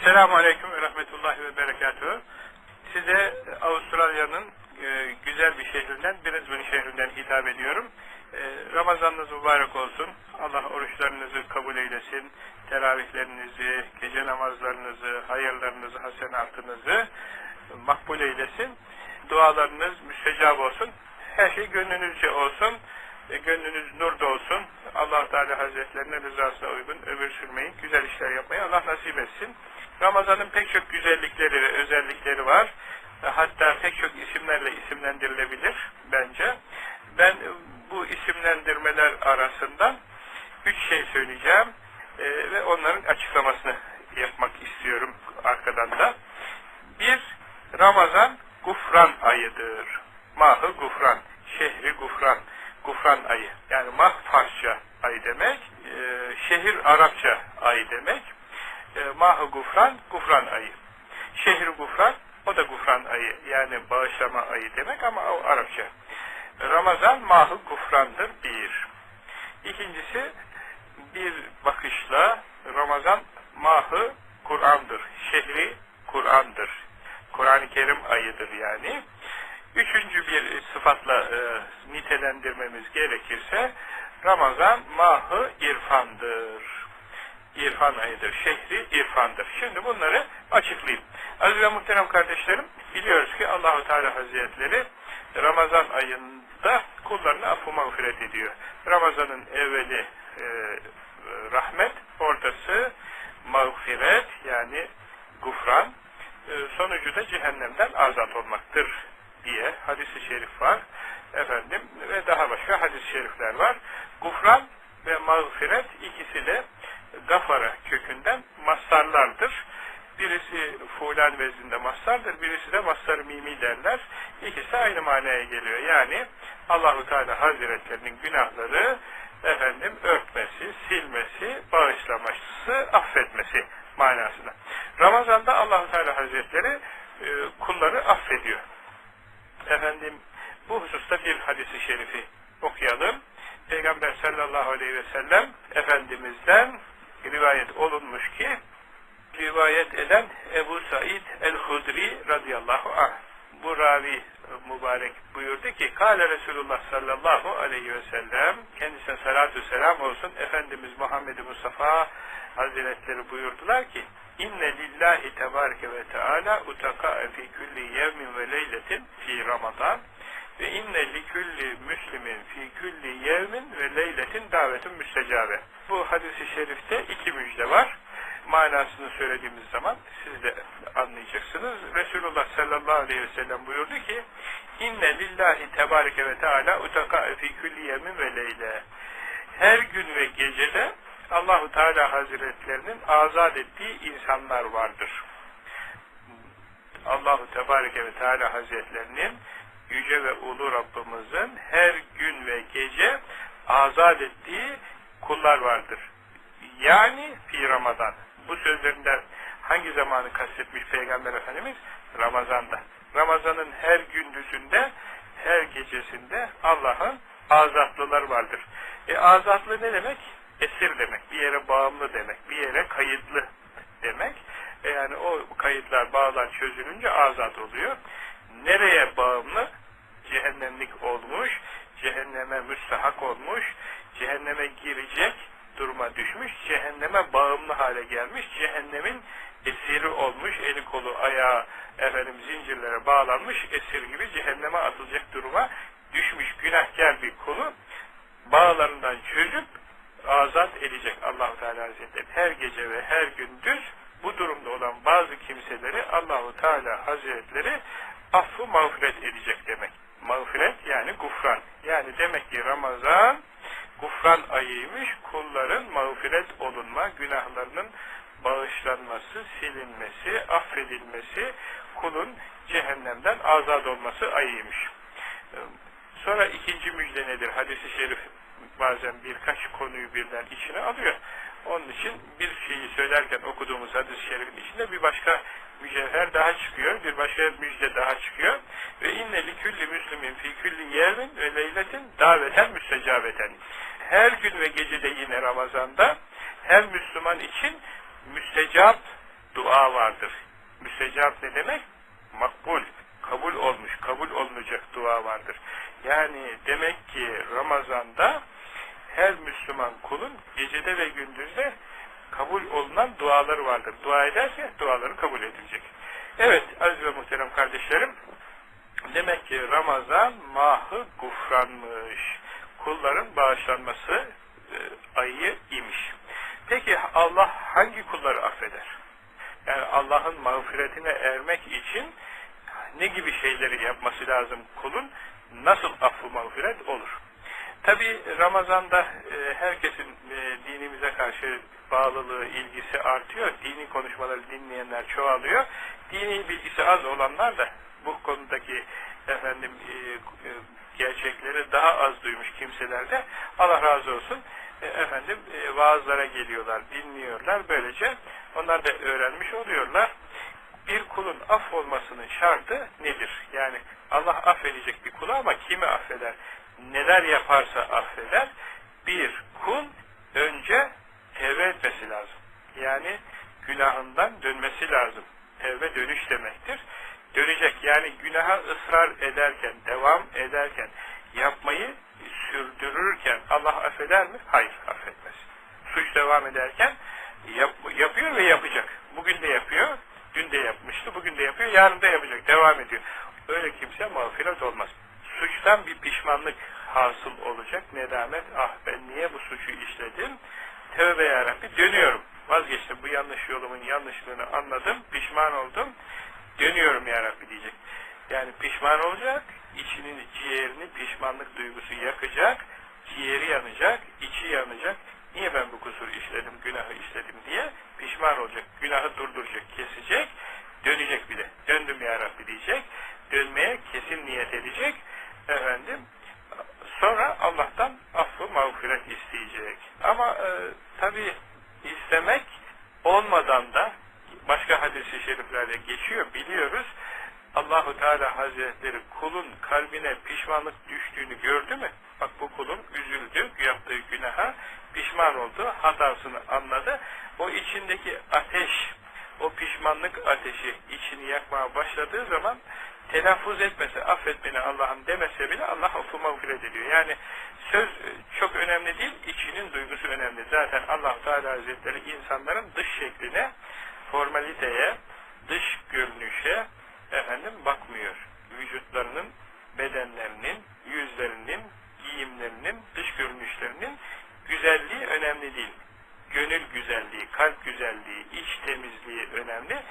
Esselamu Aleyküm ve Rahmetullahi ve Berekatuhu. Size Avustralya'nın e, güzel bir şehrinden, Brisbane şehrinden hitap ediyorum. E, Ramazanınız mübarek olsun. Allah oruçlarınızı kabul eylesin. Teravihlerinizi, gece namazlarınızı, hayırlarınızı, hasenatınızı makbul eylesin. Dualarınız müstecab olsun. Her şey gönlünüzce olsun. E, gönlünüz nurda olsun. allah Teala Hazretlerine rızasına uygun ömür sürmeyi, güzel işler yapmayı Allah nasip etsin. Ramazan'ın pek çok güzellikleri ve özellikleri var. E, hatta pek çok isimlerle isimlendirilebilir bence. Ben bu isimlendirmeler arasından üç şey söyleyeceğim e, ve onların açıklamasını yapmak istiyorum arkadan da. Bir, Ramazan gufran ayıdır. Mahı gufran, şehri gufran, gufran ayı. Yani mah Farsça ay demek, e, şehir Arapça ay demek. E, mahı gufran, gufran ayı. Şehir gufran, o da gufran ayı. Yani bağışlama ayı demek ama o Arapça. Ramazan mahı gufrandır bir. İkincisi bir bakışla Ramazan mahı Kur'an'dır. Şehri Kur'an'dır. Kur'an-ı Kerim ayıdır yani. Üçüncü bir sıfatla e, nitelendirmemiz gerekirse Ramazan mahı irfandır. İrfan ayıdır. Şehri irfandır. Şimdi bunları açıklayayım. Aziz ve muhterem kardeşlerim biliyoruz ki Allahu Teala Hazretleri Ramazan ayında kullarına affı mağfiret ediyor. Ramazanın evveli e, rahmet, ortası mağfiret yani gufran, e, sonucu da cehennemden azat olmaktır diye hadis-i şerif var. Efendim ve daha başka hadis-i şerifler var. Gufran ve mağfiret ikisi de gafara kökünden mastarlardır. Birisi fulan vezinde mastardır, birisi de mastar mimi derler. İkisi aynı manaya geliyor. Yani Allahu Teala Hazretlerinin günahları efendim örtmesi, silmesi, bağışlaması, affetmesi manasına. Ramazan'da Allahu Teala Hazretleri e, kulları affediyor. Efendim bu hususta bir hadisi şerifi okuyalım. Peygamber sallallahu aleyhi ve sellem Efendimiz'den rivayet olunmuş ki rivayet eden Ebu Said el-Hudri radıyallahu anh. Bu ravi mübarek buyurdu ki Kale Resulullah sallallahu aleyhi ve sellem kendisine salatu selam olsun Efendimiz Muhammed Mustafa Hazretleri buyurdular ki İnne lillahi tebareke ve teala utaka fi kulli yevmin ve leyletin fi Ramazan ve inne li kulli müslimin fi kulli yevmin ve leyletin davetin müstecabe. Bu hadisi şerifte iki müjde var. Manasını söylediğimiz zaman siz de anlayacaksınız. Resulullah sallallahu aleyhi ve sellem buyurdu ki İnne lillahi tebareke ve teala utaka fi kulli yevmin ve leyle. Her gün ve gecede Allahu Teala Hazretlerinin azat ettiği insanlar vardır. Allahu Tebareke ve Teala Hazretlerinin Yüce ve Ulu Rabbimizin her gün ve gece azat ettiği kullar vardır. Yani fi Ramazan. Bu sözlerinden hangi zamanı kastetmiş Peygamber Efendimiz? Ramazan'da. Ramazan'ın her gündüzünde, her gecesinde Allah'ın azatlılar vardır. E azatlı ne demek? Esir demek. Bir yere bağımlı demek. Bir yere kayıtlı demek. E yani o kayıtlar, bağlar çözülünce azat oluyor. Nereye bağımlı? Cehennemlik olmuş, cehenneme müstahak olmuş, cehenneme girecek duruma düşmüş, cehenneme bağımlı hale gelmiş, cehennemin esiri olmuş, eli kolu ayağı efendim zincirlere bağlanmış, esir gibi cehenneme atılacak duruma düşmüş günahkar bir kulu bağlarından çözüp azat edecek Allahu Teala Hazretleri. Her gece ve her gündüz bu durumda olan bazı kimseleri Allahu Teala Hazretleri affı mağfiret edecek demek. Mağfiret yani gufran. Yani demek ki Ramazan gufran ayıymış. Kulların mağfiret olunma, günahlarının bağışlanması, silinmesi, affedilmesi, kulun cehennemden azad olması ayıymış. Sonra ikinci müjde nedir? Hadis-i şerif bazen birkaç konuyu birden içine alıyor. Onun için bir şeyi söylerken okuduğumuz hadis-i şerifin içinde bir başka mücevher daha çıkıyor, bir başka müjde daha çıkıyor. Ve inne li külli müslimin fi külli yevmin ve leyletin daveten müstecabeten. Her gün ve gecede yine Ramazan'da her Müslüman için müstecap dua vardır. Müstecap ne demek? Makbul, kabul olmuş, kabul olunacak dua vardır. Yani demek ki Ramazan'da her Müslüman kulun gecede ve gündüzde kabul olunan duaları vardır. Dua ederse duaları kabul edilecek. Evet aziz ve muhterem kardeşlerim, demek ki Ramazan mahı gufranmış. Kulların bağışlanması e, ayı imiş. Peki Allah hangi kulları affeder? Yani Allah'ın mağfiretine ermek için ne gibi şeyleri yapması lazım kulun? Nasıl affı mağfiret olur? Tabi Ramazan'da e, herkesin e, dinimize karşı bağlılığı, ilgisi artıyor. Dini konuşmaları dinleyenler çoğalıyor. Dini bilgisi az olanlar da bu konudaki efendim e, gerçekleri daha az duymuş kimseler de Allah razı olsun efendim e, vaazlara geliyorlar, dinliyorlar. Böylece onlar da öğrenmiş oluyorlar. Bir kulun aff olmasının şartı nedir? Yani Allah affedecek bir kulu ama kimi affeder? Neler yaparsa affeder. Bir kul önce tevbe etmesi lazım. Yani günahından dönmesi lazım. Tevbe dönüş demektir. Dönecek yani günaha ısrar ederken, devam ederken, yapmayı sürdürürken Allah affeder mi? Hayır, affetmez. Suç devam ederken yap, yapıyor ve yapacak. Bugün de yapıyor, dün de yapmıştı, bugün de yapıyor, yarın da yapacak, devam ediyor. Öyle kimse mağfiret olmaz. Suçtan bir pişmanlık hasıl olacak, nedamet, ah ben niye bu suçu işledim? Tövbe yarabbi, dönüyorum. Vazgeçtim, bu yanlış yolumun yanlışlığını anladım, pişman oldum, dönüyorum yarabbi diyecek. Yani pişman olacak, içinin ciğerini pişmanlık duygusu yakacak, ciğeri yanacak, içi yanacak. Niye ben bu kusur işledim, günahı işledim diye pişman olacak. Günahı durduracak, kesecek, dönecek bile. Döndüm ya Rabbi diyecek. Dönmeye kesin niyet edecek. Efendim, sonra Allah'tan affı mağfiret isteyecek. Ama e, tabi istemek olmadan da başka hadis-i şeriflerde geçiyor, biliyoruz. Allahu Teala Hazretleri kulun kalbine pişmanlık düştüğünü gördü mü? Bak bu kulun üzüldü, yaptığı günaha pişman oldu, hatasını anladı. O içindeki ateş, o pişmanlık ateşi içini yakmaya başladığı zaman telaffuz etmese, affet beni Allah'ım demese bile Allah affı mağfiret ediyor. Yani söz çok önemli değil, içinin duygusu önemli. Zaten allah Teala Hazretleri insanların dış şekline, formaliteye, dış görünüşe, efendim bakmıyor. Vücutlarının, bedenlerinin, yüzlerinin, giyimlerinin, dış görünüşlerinin güzelliği önemli değil. Gönül güzelliği, kalp güzelliği, iç temizliği önemli.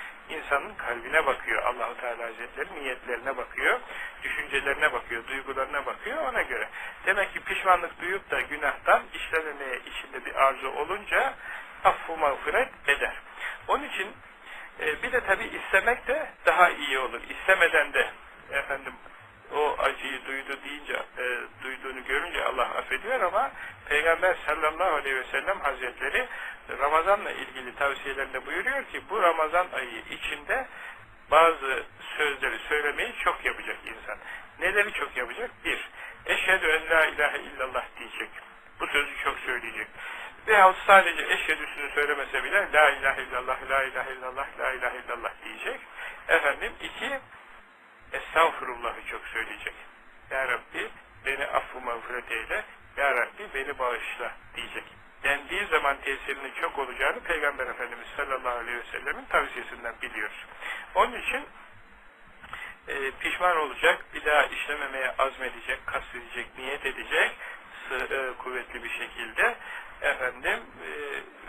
İnsanın kalbine bakıyor. Allahu Teala Hazretleri niyetlerine bakıyor, düşüncelerine bakıyor, duygularına bakıyor ona göre. Demek ki pişmanlık duyup da günahtan işlememeye içinde bir arzu olunca affu mağfiret eder. Onun için e, bir de tabi istemek de daha iyi olur. İstemeden de efendim o acıyı duydu deyince, e, duyduğunu görünce Allah affediyor ama Peygamber sallallahu aleyhi ve sellem hazretleri Ramazan'la ilgili tavsiyelerinde buyuruyor ki bu Ramazan ayı içinde bazı sözleri söylemeyi çok yapacak insan. Neleri çok yapacak? Bir, eşhedü en la ilahe illallah diyecek. Bu sözü çok söyleyecek. Veyahut sadece eşhedüsünü söylemese bile La ilahe illallah, La ilahe illallah, La ilahe illallah diyecek. Efendim iki, Estağfurullah'ı çok söyleyecek. Ya Rabbi beni affı mağfiret eyle, Ya Rabbi beni bağışla diyecek. Tesirinin çok olacağını Peygamber Efendimiz sallallahu aleyhi ve sellemin tavsiyesinden biliyoruz. Onun için e, pişman olacak, bir daha işlememeye azmedecek, kastedecek, niyet edecek, e, kuvvetli bir şekilde efendim e,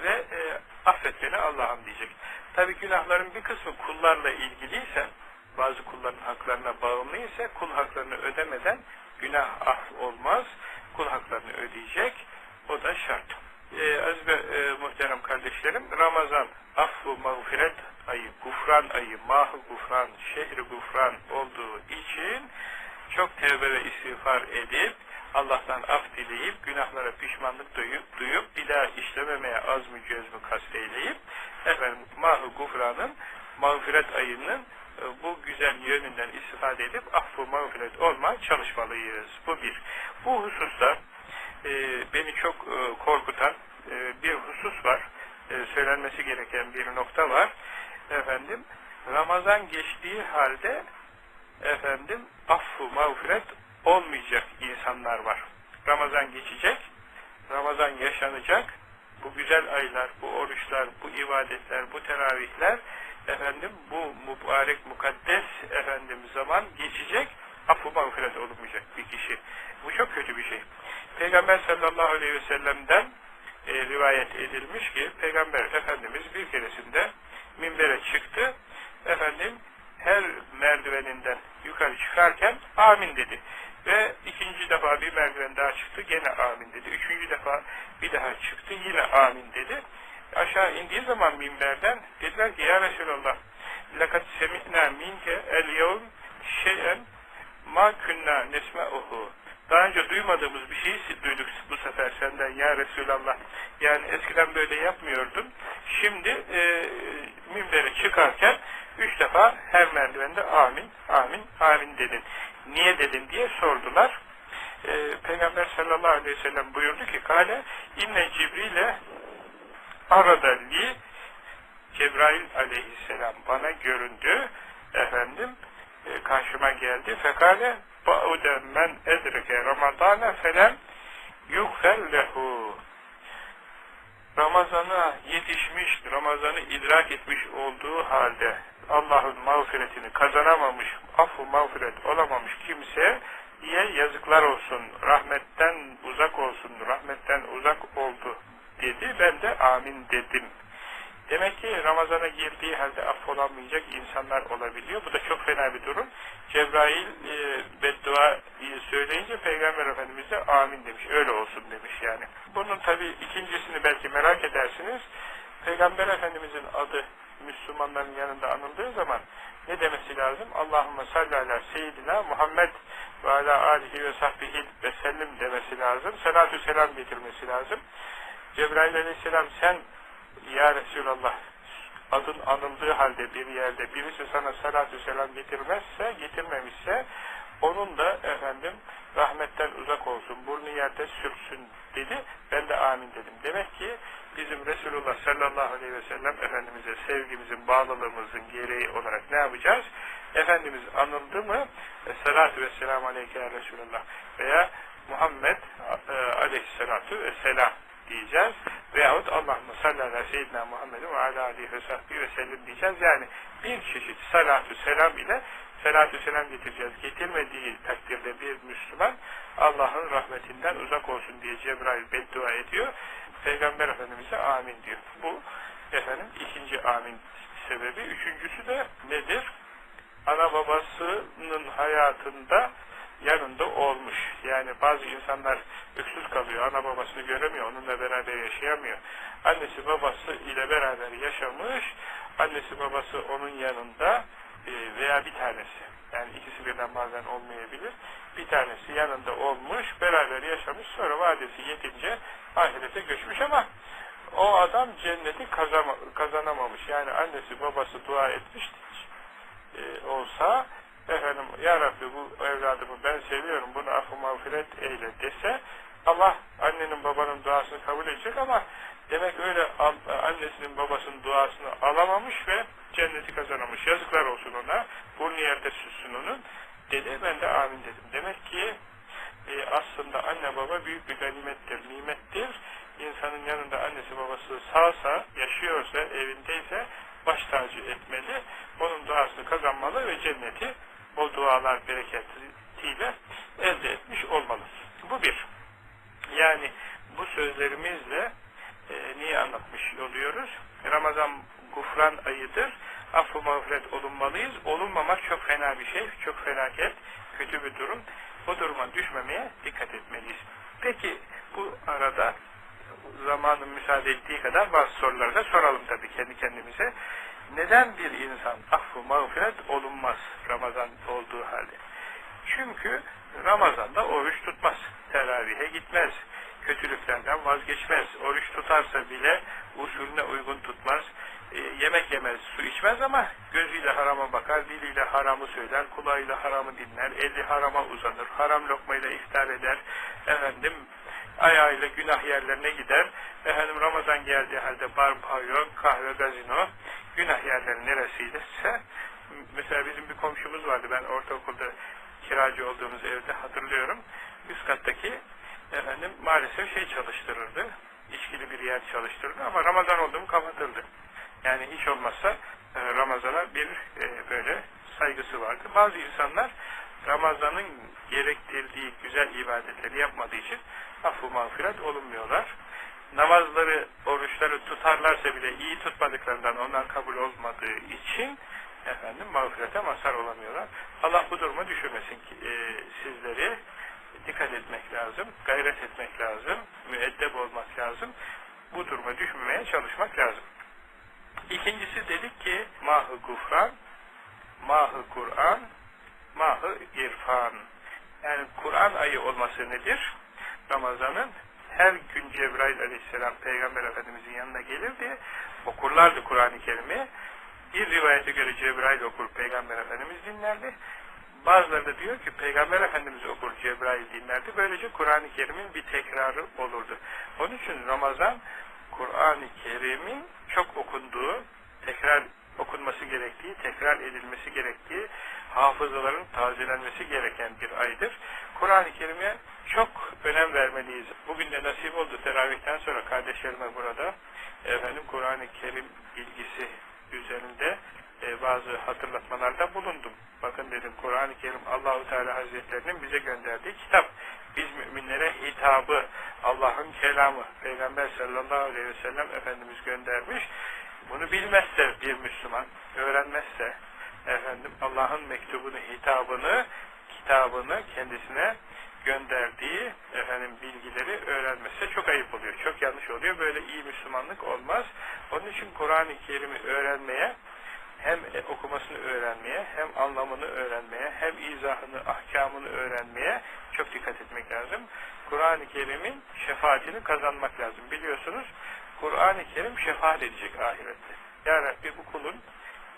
ve e, affet beni Allah'ım diyecek. Tabi günahların bir kısmı kullarla ilgiliyse bazı kulların haklarına bağımlı ise kul haklarını ödemeden günah af olmaz. Kul haklarını ödeyecek. O da şart. Ee, aziz ve e, muhterem kardeşlerim Ramazan affu mağfiret ayı, gufran ayı, mahı gufran, şehri gufran olduğu için çok tevbe ve istiğfar edip Allah'tan af dileyip, günahlara pişmanlık duyup, duyup bir daha işlememeye az mı göz mü kasteyleyip, efendim mahı gufranın, mağfiret ayının e, bu güzel yönünden istifade edip affı mağfiret olma çalışmalıyız. Bu bir. Bu hususta e, beni çok e, korkutan e, bir husus var. Söylenmesi gereken bir nokta var. Efendim Ramazan geçtiği halde efendim affu mağfiret olmayacak insanlar var. Ramazan geçecek, Ramazan yaşanacak, bu güzel aylar, bu oruçlar, bu ibadetler, bu teravihler efendim bu mübarek mukaddes efendim zaman geçecek, affu mağfiret olmayacak bir kişi. Bu çok kötü bir şey. Peygamber sallallahu aleyhi ve sellem'den e, rivayet edilmiş ki Peygamber Efendimiz bir keresinde minbere çıktı. Efendim her merdiveninden yukarı çıkarken amin dedi. Ve ikinci defa bir merdiven daha çıktı gene amin dedi. Üçüncü defa bir daha çıktı yine amin dedi. Aşağı indiği zaman minberden dediler ki ya Resulallah لَقَدْ سَمِعْنَا مِنْكَ الْيَوْمْ شَيْئًا مَا كُنَّا نَسْمَعُهُ daha önce duymadığımız bir şeyi duyduk bu sefer senden ya Resulallah. Yani eskiden böyle yapmıyordun. Şimdi e, minbere çıkarken üç defa her merdivende amin, amin, amin dedin. Niye dedin diye sordular. E, Peygamber sallallahu aleyhi ve sellem buyurdu ki Kale inne Cibril'e arada li Cebrail aleyhisselam bana göründü efendim e, karşıma geldi fekale ba'ude men edrike ramadana felem yukfer lehu Ramazan'a yetişmiş, Ramazan'ı idrak etmiş olduğu halde Allah'ın mağfiretini kazanamamış, affu mağfiret olamamış kimse diye yazıklar olsun, rahmetten uzak olsun, rahmetten uzak oldu dedi. Ben de amin dedim. Demek ki Ramazan'a girdiği halde affolamayacak insanlar olabiliyor. Bu da çok fena bir durum. Cebrail e, bedduayı söyleyince Peygamber Efendimiz de amin demiş. Öyle olsun demiş yani. Bunun tabi ikincisini belki merak edersiniz. Peygamber Efendimizin adı Müslümanların yanında anıldığı zaman ne demesi lazım? Allahümme salli ala seyyidina Muhammed ve ala alihi ve sahbihi ve sellim demesi lazım. Salatü selam getirmesi lazım. Cebrail aleyhisselam sen ya Resulallah adın anıldığı halde bir yerde birisi sana salatü selam getirmezse, getirmemişse onun da efendim rahmetten uzak olsun, burnu yerde sürtsün dedi. Ben de amin dedim. Demek ki bizim Resulullah sallallahu aleyhi ve sellem Efendimiz'e sevgimizin, bağlılığımızın gereği olarak ne yapacağız? Efendimiz anıldı mı salatu ve selamu aleyke ya Resulullah veya Muhammed e, aleyhissalatu vesselam diyeceğiz. Veyahut Allahümme salli ala seyyidina Muhammedin ve ala aleyhi ve sahbihi ve sellim diyeceğiz. Yani bir çeşit salatu selam ile salatu selam getireceğiz. Getirmediği takdirde bir Müslüman Allah'ın rahmetinden uzak olsun diye Cebrail beddua ediyor. Peygamber Efendimiz'e amin diyor. Bu efendim ikinci amin sebebi. Üçüncüsü de nedir? Ana babasının hayatında yanında olmuş. Yani bazı insanlar öksüz kalıyor, ana babasını göremiyor, onunla beraber yaşayamıyor. Annesi babası ile beraber yaşamış, annesi babası onun yanında e, veya bir tanesi, yani ikisi birden bazen olmayabilir, bir tanesi yanında olmuş, beraber yaşamış, sonra vadesi yetince ahirete göçmüş ama o adam cenneti kazanamamış. Yani annesi babası dua etmiş e, olsa efendim ya Rabbi bu evladımı ben seviyorum bunu affı mağfiret eyle dese Allah annenin babanın duasını kabul edecek ama demek öyle annesinin babasının duasını alamamış ve cenneti kazanamış. Yazıklar olsun ona. Burnu yerde süssün onun. Dedi ben de amin dedim. Demek ki e, aslında anne baba büyük bir ganimettir, nimettir. İnsanın yanında annesi babası sağsa, yaşıyorsa, evindeyse baş tacı etmeli. Onun duasını kazanmalı ve cenneti o dualar bereketiyle elde etmiş olmalı. Bu bir. Yani bu sözlerimizle e, niye anlatmış oluyoruz? Ramazan gufran ayıdır. Affı mağfiret olunmalıyız. Olunmamak çok fena bir şey. Çok felaket, kötü bir durum. Bu duruma düşmemeye dikkat etmeliyiz. Peki bu arada zamanın müsaade ettiği kadar bazı soruları da soralım tabii kendi kendimize. Neden bir ve gazino günah yerleri neresiyse mesela bizim bir komşumuz vardı ben ortaokulda kiracı olduğumuz evde hatırlıyorum. Üst kattaki efendim maalesef şey çalıştırırdı içkili bir yer çalıştırırdı ama Ramazan olduğum kapatıldı yani hiç olmazsa e, Ramazan'a bir e, böyle saygısı vardı. Bazı insanlar Ramazan'ın gerektirdiği güzel ibadetleri yapmadığı için affı mağfiret olunmuyorlar. Namazları, oruçları tutarlarsa bile iyi tutmadıklarından onlar kabul olmadığı için efendim mağfirete mazhar olamıyorlar. Allah bu duruma düşürmesin ki e, sizleri dikkat etmek lazım, gayret etmek lazım, müeddep olmak lazım. Bu duruma düşmemeye çalışmak lazım. İkincisi dedik ki mahı gufran, mahı Kur'an, mahı irfan. Yani Kur'an ayı olması nedir? Ramazan'ın her gün Cebrail aleyhisselam Peygamber Efendimizin yanına gelirdi. Okurlardı Kur'an-ı Kerim'i. Bir rivayete göre Cebrail okur, Peygamber Efendimiz dinlerdi. Bazıları da diyor ki Peygamber Efendimiz okur, Cebrail dinlerdi. Böylece Kur'an-ı Kerim'in bir tekrarı olurdu. Onun için Ramazan Kur'an-ı Kerim'in çok okunduğu, tekrar okunması gerektiği, tekrar edilmesi gerektiği, hafızaların tazelenmesi gereken bir aydır. Kur'an-ı Kerim'e çok önem vermeliyiz. Bugün de nasip oldu teravihten sonra kardeşlerime burada efendim Kur'an-ı Kerim bilgisi üzerinde e, bazı hatırlatmalarda bulundum. Bakın dedim Kur'an-ı Kerim Allahu Teala Hazretlerinin bize gönderdiği kitap. Biz müminlere hitabı, Allah'ın kelamı, Peygamber sallallahu aleyhi ve sellem Efendimiz göndermiş. Bunu bilmezse bir Müslüman, öğrenmezse efendim Allah'ın mektubunu, hitabını, kitabını kendisine gönderdiği efendim bilgileri öğrenmesi çok ayıp oluyor. Çok yanlış oluyor. Böyle iyi Müslümanlık olmaz. Onun için Kur'an-ı Kerim'i öğrenmeye hem okumasını öğrenmeye, hem anlamını öğrenmeye, hem izahını, ahkamını öğrenmeye çok dikkat etmek lazım. Kur'an-ı Kerim'in şefaatini kazanmak lazım. Biliyorsunuz Kur'an-ı Kerim şefaat edecek ahirette. Ya Rabbi bu kulun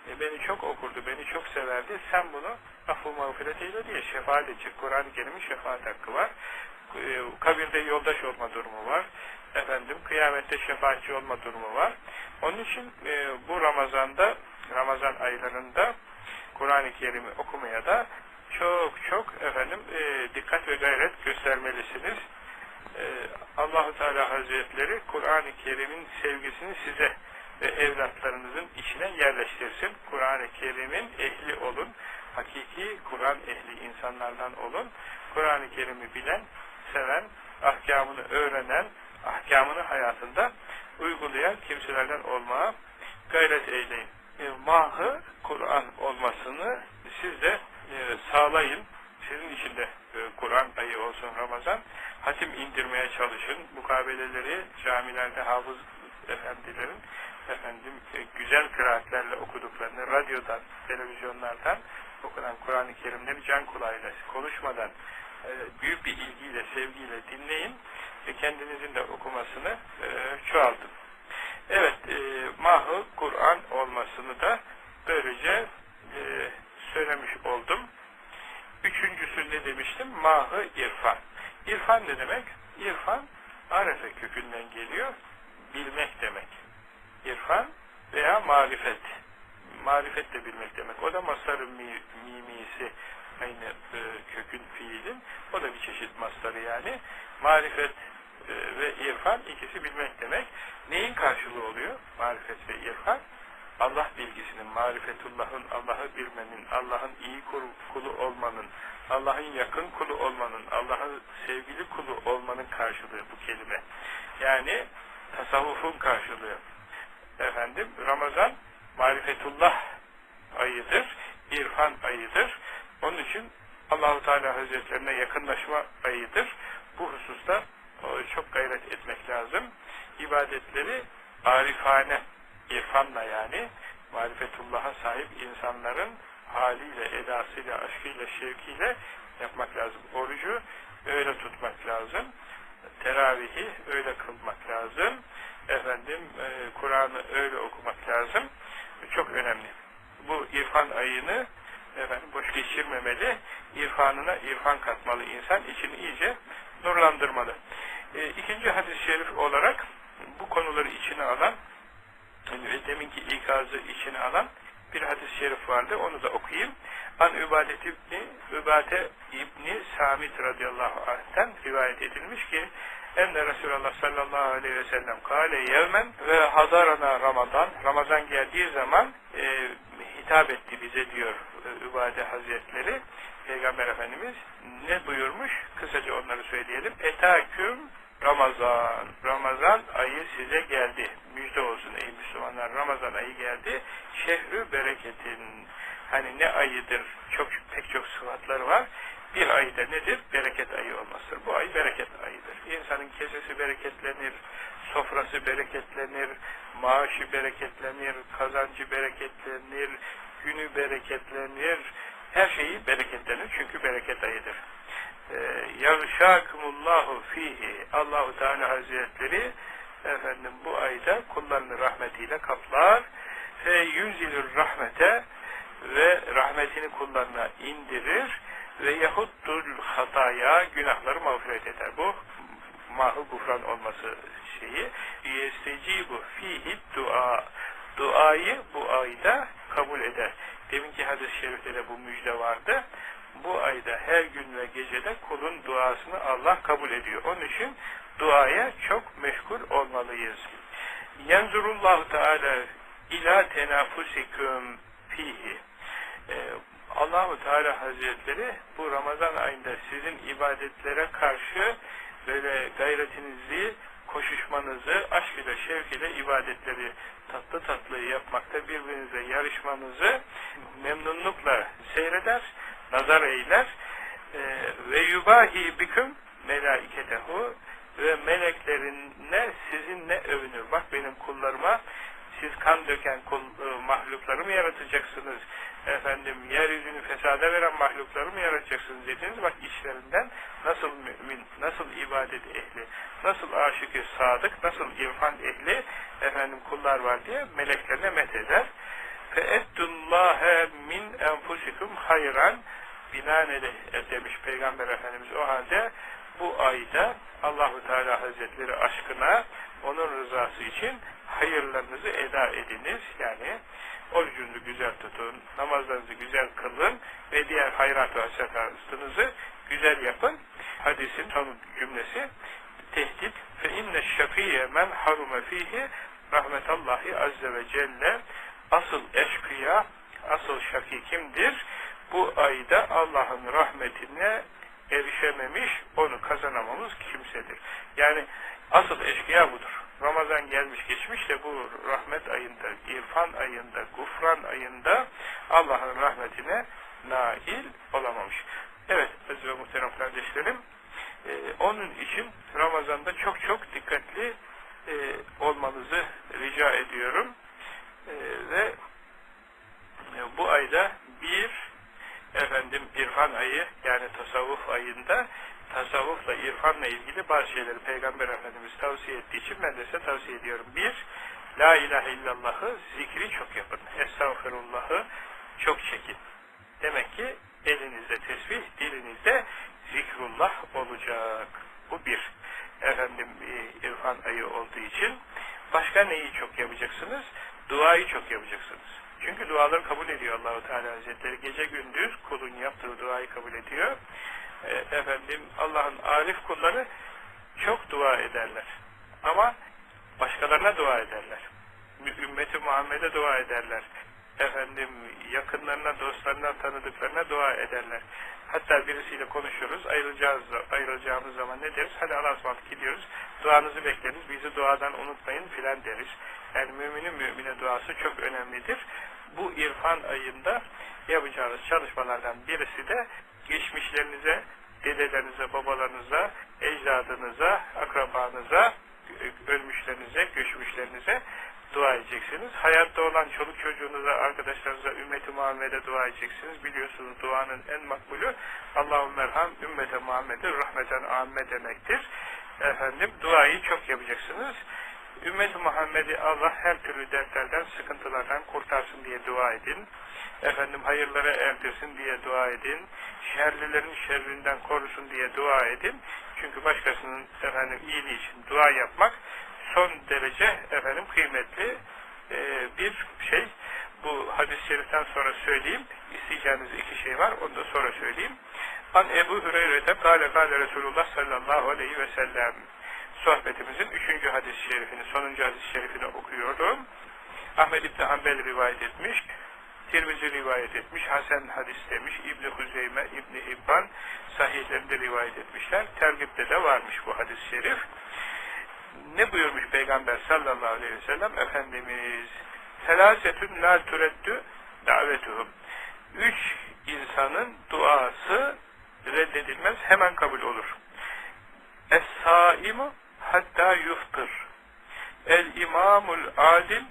e, beni çok okurdu, beni çok severdi. Sen bunu affı mağfiret eyle diye şefaat edecek. Kur'an-ı Kerim'in şefaat hakkı var. E, kabirde yoldaş olma durumu var. Efendim kıyamette şefaatçi olma durumu var. Onun için e, bu Ramazan'da, Ramazan aylarında Kur'an-ı Kerim'i okumaya da çok çok efendim e, dikkat ve gayret göstermelisiniz. E, Allahu Teala Hazretleri Kur'an-ı Kerim'in sevgisini size ve evlatlarınızın içine yerleştirsin. Kur'an-ı Kerim'in ehli olun. Hakiki Kur'an ehli insanlardan olun. Kur'an-ı Kerim'i bilen, seven, ahkamını öğrenen, ahkamını hayatında uygulayan kimselerden olmaya gayret eyleyin. E, mahı Kur'an olmasını siz de e, sağlayın. Sizin için de e, Kur'an ayı olsun Ramazan. Hatim indirmeye çalışın. Mukabeleleri camilerde hafız efendilerin efendim e, güzel kıraatlerle okuduklarını radyodan, televizyonlardan okunan Kur'an-ı Kerimleri can kulağıyla konuşmadan e, büyük bir ilgiyle, sevgiyle dinleyin ve kendinizin de okumasını e, çoğaltın. Evet, mahı Kur'an olmasını da böylece söylemiş oldum. Üçüncüsü ne demiştim? Mahı irfan. İrfan ne demek? İrfan, arefe kökünden geliyor, bilmek demek. İrfan veya marifet. Marifet de bilmek demek. O da masarı mi, mimisi aynı e, kökün fiilin. O da bir çeşit mastarı yani. Marifet e, ve irfan ikisi bilmek demek. Neyin karşılığı oluyor? Marifet ve irfan. Allah bilgisinin, marifetullahın, Allah'ı bilmenin, Allah'ın iyi kulu olmanın, Allah'ın yakın kulu olmanın, Allah'ın sevgili kulu olmanın karşılığı bu kelime. Yani tasavvufun karşılığı. Efendim Ramazan marifetullah ayıdır, irfan ayıdır. Onun için Allahu Teala Hazretlerine yakınlaşma ayıdır. Bu hususta çok gayret etmek lazım. İbadetleri arifane, irfanla yani marifetullah'a sahip insanların haliyle, edasıyla, aşkıyla, şevkiyle yapmak lazım. Orucu öyle tutmak lazım. Teravihi öyle kılmak lazım. Efendim, e, Kur'an'ı öyle okumak lazım. Çok önemli. Bu irfan ayını efendim boş geçirmemeli. İrfanına irfan katmalı insan. içini iyice nurlandırmalı. E, ikinci hadis-i şerif olarak bu konuları içine alan ve deminki ikazı içine alan bir hadis-i şerif vardı. Onu da okuyayım. An Übadet İbni, Übate İbni Samit radıyallahu anh'ten rivayet edilmiş ki enne Resulullah sallallahu aleyhi ve sellem kâle yevmen ve hadarana Ramazan Ramazan geldiği zaman e, hitap etti bize diyor e, Übade Hazretleri Peygamber Efendimiz ne buyurmuş? Kısaca onları söyleyelim. Etaküm Ramazan. Ramazan ayı size geldi. Müjde olsun ey Müslümanlar. Ramazan ayı geldi. Şehrü bereketin. Hani ne ayıdır? Çok pek çok sıfatları var. Bir ayda nedir? Bereket ayı olmasıdır. Bu ay bereket ayıdır. İnsanın kesesi bereketlenir, sofrası bereketlenir, maaşı bereketlenir, kazancı bereketlenir, günü bereketlenir, her şeyi bereketlenir çünkü bereket ayıdır. Ee, Yavşakumullahu fihi Allahu Teala Hazretleri efendim bu ayda kullarını rahmetiyle kaplar ve yüzilür rahmete ve rahmetini kullarına indirir ve yahuttul hataya günahları mağfiret eder. Bu mahı gufran olması şeyi yestecibu fihi dua duayı bu ayda kabul eder. Deminki hadis-i şerifte de bu müjde vardı. Bu ayda her gün ve gecede kulun duasını Allah kabul ediyor. Onun için duaya çok meşgul olmalıyız. Yenzurullahu Teala ila tenafusiküm fihi. Ee, Allahu Teala Hazretleri bu Ramazan ayında sizin ibadetlere karşı böyle gayretinizi, koşuşmanızı, aşk ile, şevk ile ibadetleri tatlı tatlı yapmakta birbirinize yarışmanızı memnunlukla seyreder, nazar eyler e, ve yubahi büküm melaiketehu ve meleklerine sizinle övünür. Bak benim kullarıma siz kan döken kul, e, mahlukları mı yaratacaksınız? Efendim yeryüzünü fesada veren mahlukları mı yaratacaksınız dediniz. Bak içlerinden nasıl mümin, nasıl ibadet ehli, nasıl aşıkı sadık, nasıl irfan ehli efendim kullar var diye meleklerine met eder. Feettullâhe min enfusikum hayran binaenaleyh e, demiş Peygamber Efendimiz o halde bu ayda Allahu Teala Hazretleri aşkına onun rızası için hayırlarınızı eda ediniz. Yani orucunuzu güzel tutun, namazlarınızı güzel kılın ve diğer hayrat ve hasenatınızı güzel yapın. Hadisin son cümlesi tehdit fe inne şefiye men harume fihi rahmetallahi azze ve celle asıl eşkıya asıl şaki kimdir? Bu ayda Allah'ın rahmetine erişememiş, onu kazanamamız kimsedir. Yani asıl eşkıya budur. Ramazan gelmiş geçmiş de bu rahmet ayında, irfan ayında, gufran ayında Allah'ın rahmetine nail olamamış. Evet aziz ve muhterem kardeşlerim, e, onun için Ramazan'da çok çok dikkatli e, olmanızı rica ediyorum. E, ve e, bu ayda bir efendim irfan ayı yani tasavvuf ayında tasavvufla, irfanla ilgili bazı şeyleri Peygamber Efendimiz tavsiye ettiği için ben de size tavsiye ediyorum. Bir, La ilahe illallahı zikri çok yapın. Estağfirullahı çok çekin. Demek ki elinizde tesbih, dilinizde zikrullah olacak. Bu bir. Efendim irfan ayı olduğu için. Başka neyi çok yapacaksınız? Duayı çok yapacaksınız. Çünkü duaları kabul ediyor Allahu Teala Hazretleri. Gece gündüz kulun yaptığı duayı kabul ediyor. E, efendim Allah'ın arif kulları çok dua ederler. Ama başkalarına dua ederler. Ümmeti Muhammed'e dua ederler. Efendim yakınlarına, dostlarına, tanıdıklarına dua ederler. Hatta birisiyle konuşuyoruz, ayrılacağız, ayrılacağımız zaman ne deriz? Hadi Allah'a ısmarladık gidiyoruz, duanızı bekleriz, bizi duadan unutmayın filan deriz. Yani müminin mümine duası çok önemlidir. Bu irfan ayında yapacağınız çalışmalardan birisi de geçmişlerinize, dedelerinize, babalarınıza, ecdadınıza, akrabanıza, ölmüşlerinize, göçmüşlerinize dua edeceksiniz. Hayatta olan çoluk çocuğunuza, arkadaşlarınıza, ümmeti Muhammed'e dua edeceksiniz. Biliyorsunuz duanın en makbulü Allahümme merham ümmete Muhammed'e rahmeten amme demektir. Efendim duayı çok yapacaksınız. Ümmet-i Muhammed'i Allah her türlü dertlerden, sıkıntılardan kurtarsın diye dua edin. Efendim hayırlara erdirsin diye dua edin. Şerlilerin şerrinden korusun diye dua edin. Çünkü başkasının efendim iyiliği için dua yapmak son derece efendim kıymetli e, bir şey. bu hadis-i şeriften sonra söyleyeyim. İsteyeceğiniz iki şey var. Onu da sonra söyleyeyim. An Ebu Hüreyre'de kâle kâle Resulullah sallallahu aleyhi ve sellem sohbetimizin üçüncü hadis-i şerifini, sonuncu hadis-i şerifini okuyorum. Ahmed İbni Hanbel rivayet etmiş. Tirmizi rivayet etmiş, Hasan hadis demiş, İbni Huzeyme, İbni İbban sahihlerinde rivayet etmişler. Tergipte de varmış bu hadis-i şerif. Ne buyurmuş Peygamber sallallahu aleyhi ve sellem? Efendimiz, Selasetün la türeddü davetuhum. Üç insanın duası reddedilmez, hemen kabul olur. Es-saimu hatta yuftır. El-imamul adil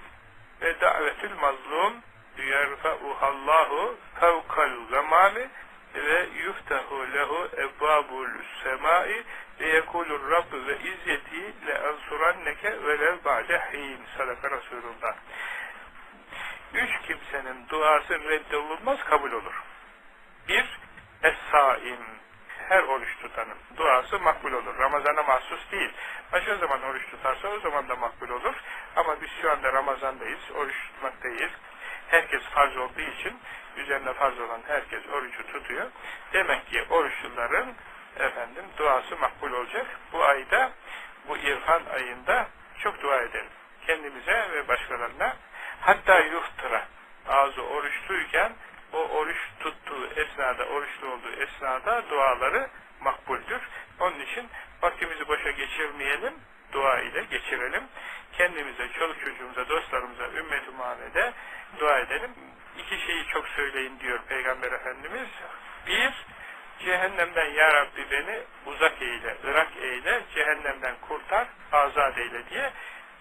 ve davetül mazlum yerfa'uhallahu fevkal gamami ve yuftahu lehu ebbabul semai ve yekulur Rabbu ve izzeti le ansuranneke velev ba'de hin sadaka Resulullah. Üç kimsenin duası reddolunmaz kabul olur. Bir, es-saim her oruç tutanın duası makbul olur. Ramazana mahsus değil. Başka zaman oruç tutarsa o zaman da makbul olur. Ama biz şu anda Ramazandayız, oruç tutmaktayız. Herkes farz olduğu için üzerine farz olan herkes orucu tutuyor. Demek ki oruçluların efendim duası makbul olacak. Bu ayda, bu irfan ayında çok dua edelim. Kendimize ve başkalarına. Hatta yuhtıra. Ağzı oruçluyken o oruç tuttuğu esnada, oruçlu olduğu esnada duaları makbuldür. Onun için vaktimizi boşa geçirmeyelim, dua ile geçirelim. Kendimize, çoluk çocuğumuza, dostlarımıza, ümmet-i Muhammed'e dua edelim. İki şeyi çok söyleyin diyor Peygamber Efendimiz. Bir, cehennemden Ya Rabbi beni uzak eyle, ırak eyle, cehennemden kurtar, azat eyle diye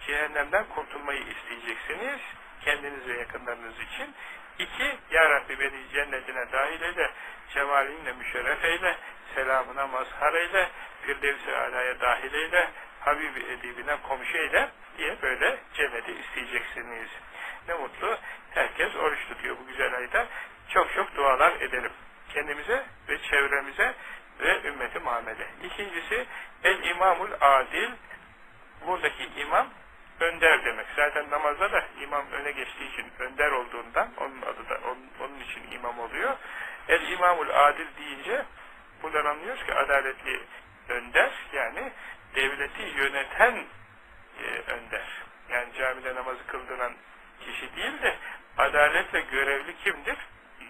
cehennemden kurtulmayı isteyeceksiniz kendiniz ve yakınlarınız için. İki, Ya Rabbi beni cennetine dahil eyle, cemalinle müşerref eyle, selamına mazhar eyle, Firdevs-i Ala'ya dahil eyle, Habibi edibine komşu eyle diye böyle cenneti isteyeceksiniz. Ne mutlu, herkes oruç tutuyor bu güzel ayda. Çok çok dualar edelim. Kendimize ve çevremize ve ümmeti Muhammed'e. İkincisi, el imamul adil, buradaki imam önder demek. Zaten namazda da imam öne geçtiği için önder olduğundan onun adı da onun, onun için imam oluyor. El imamul adil deyince buradan anlıyoruz ki adaletli önder yani devleti yöneten e, önder. Yani camide namazı kıldıran kişi değil de adaletle görevli kimdir?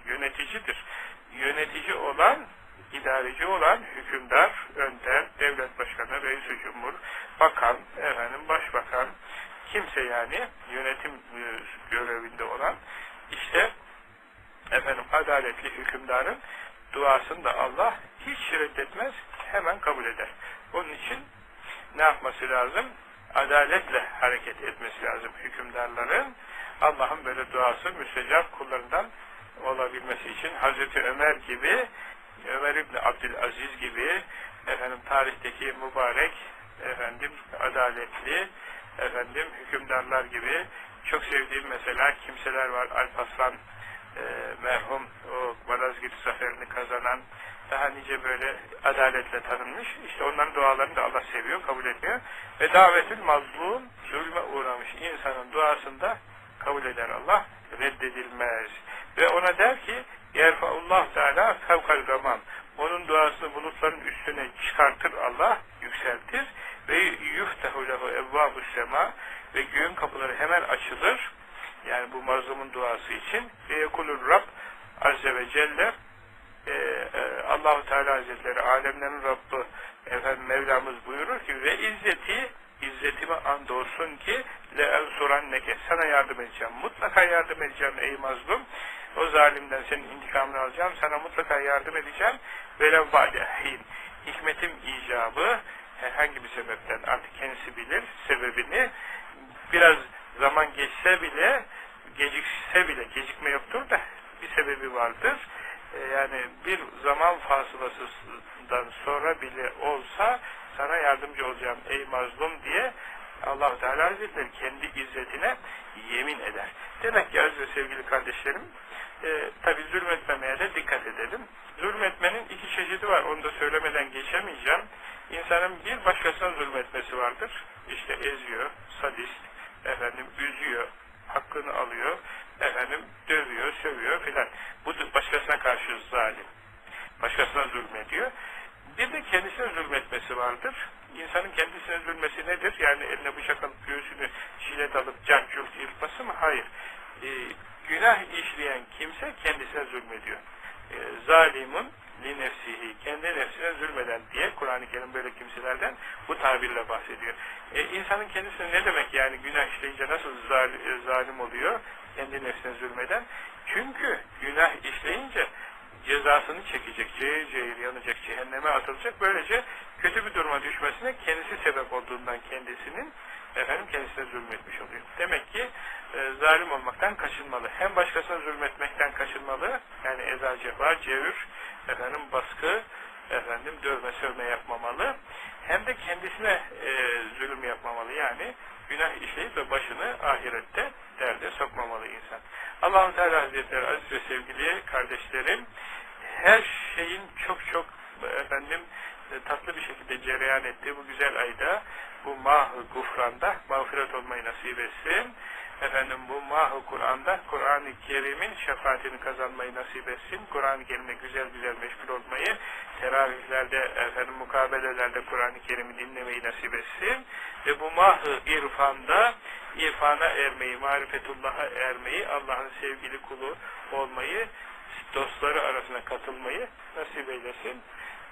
Yöneticidir. Yönetici olan, idareci olan hükümdar, önder, devlet başkanı, reis-i cumhur, bakan, efendim, başbakan, kimse yani yönetim e, görevinde olan işte efendim adaletli hükümdarın duasını da Allah hiç reddetmez, hemen kabul eder. Onun için ne yapması lazım? Adaletle hareket etmesi lazım hükümdarların. Allah'ın böyle duası müstecap kullarından olabilmesi için Hazreti Ömer gibi, Ömer İbni Abdülaziz gibi, efendim tarihteki mübarek, efendim adaletli, efendim hükümdarlar gibi çok sevdiğim mesela kimseler var. Alparslan e, merhum o Malazgirt zaferini kazanan daha nice böyle adaletle tanınmış. İşte onların dualarını da Allah seviyor, kabul etmiyor. Ve davetül mazlum zulme uğramış insanın duasında kabul eder Allah, reddedilmez. Ve ona der ki yerfaullah Teala fevkal gamam. Onun duasını bulutların üstüne çıkartır Allah, yükseltir ve yuftehu lehu evvabus sema ve göğün kapıları hemen açılır. Yani bu mazlumun duası için ve yekulur Rab Azze ve Celle e, e, Allahu Teala Hazretleri alemlerin Rabbi efendim Mevlamız buyurur ki ve izzeti izzetime andolsun ki le neke sana yardım edeceğim. Mutlaka yardım edeceğim ey mazlum. O zalimden senin intikamını alacağım. Sana mutlaka yardım edeceğim. Velev ba'dehin. Hikmetim icabı herhangi bir sebepten artık kendisi bilir sebebini. Biraz zaman geçse bile gecikse bile gecikme yoktur da bir sebebi vardır. E, yani bir zaman fasılasından sonra bile olsa sana yardımcı olacağım ey mazlum diye allah Teala Hazretleri kendi izzetine yemin eder. Demek ki aziz sevgili kardeşlerim e, tabi zulmetmemeye de dikkat edelim. Zulmetmenin iki çeşidi var. Onu da söylemeden geçemeyeceğim. İnsanın bir başkasına zulmetmesi vardır. İşte eziyor, sadist, efendim üzüyor, hakkını alıyor, efendim dövüyor, sövüyor filan. Bu başkasına karşı zalim. Başkasına zulmediyor. Bir de kendisine zulmetmesi vardır. İnsanın kendisine zulmesi nedir? Yani eline bıçak alıp göğsünü jilet alıp can cürt yırtması mı? Hayır. Ee, işleyen kimse kendisine zulmediyor. E, zalimun li nefsihi, kendi nefsine zulmeden diye Kur'an-ı Kerim böyle kimselerden bu tabirle bahsediyor. E, insanın kendisine ne demek yani günah işleyince nasıl zal, e, zalim oluyor? Kendi nefsine zulmeden. Çünkü günah işleyince cezasını çekecek, cehir yanacak, cehenneme atılacak. Böylece kötü bir duruma düşmesine kendisi sebep olduğundan kendisinin efendim kendisine zulmetmiş oluyor. Demek ki e, zalim olmaktan kaçınmalı. Hem başkasına zulmetmekten kaçınmalı. Yani eza cefa, cevür, efendim baskı, efendim dövme sövme yapmamalı. Hem de kendisine e, zulüm yapmamalı. Yani günah işleyip de başını ahirette derde sokmamalı insan. allah Teala Hazretleri aziz ve sevgili kardeşlerim her şeyin çok çok efendim e, tatlı bir şekilde cereyan ettiği bu güzel ayda bu mah-ı gufranda mağfiret olmayı nasip etsin. Efendim bu mah-ı Kur'an'da Kur'an-ı Kerim'in şefaatini kazanmayı nasip etsin. Kur'an-ı Kerim'le güzel güzel meşgul olmayı, teravihlerde, efendim mukabelelerde Kur'an-ı Kerim'i dinlemeyi nasip etsin. Ve bu mah-ı irfanda irfana ermeyi, marifetullah'a ermeyi, Allah'ın sevgili kulu olmayı, dostları arasına katılmayı nasip eylesin.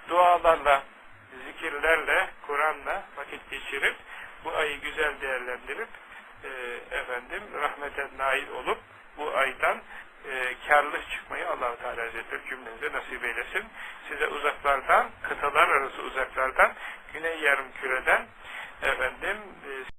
Dualarla, zikirlerle, Kur'an'la vakit geçirip, bu ayı güzel değerlendirip, e, efendim rahmete nail olup, bu aydan e, karlı çıkmayı allah Teala Hazretleri cümlenize nasip eylesin. Size uzaklardan, kıtalar arası uzaklardan, güney yarım küreden, efendim, e,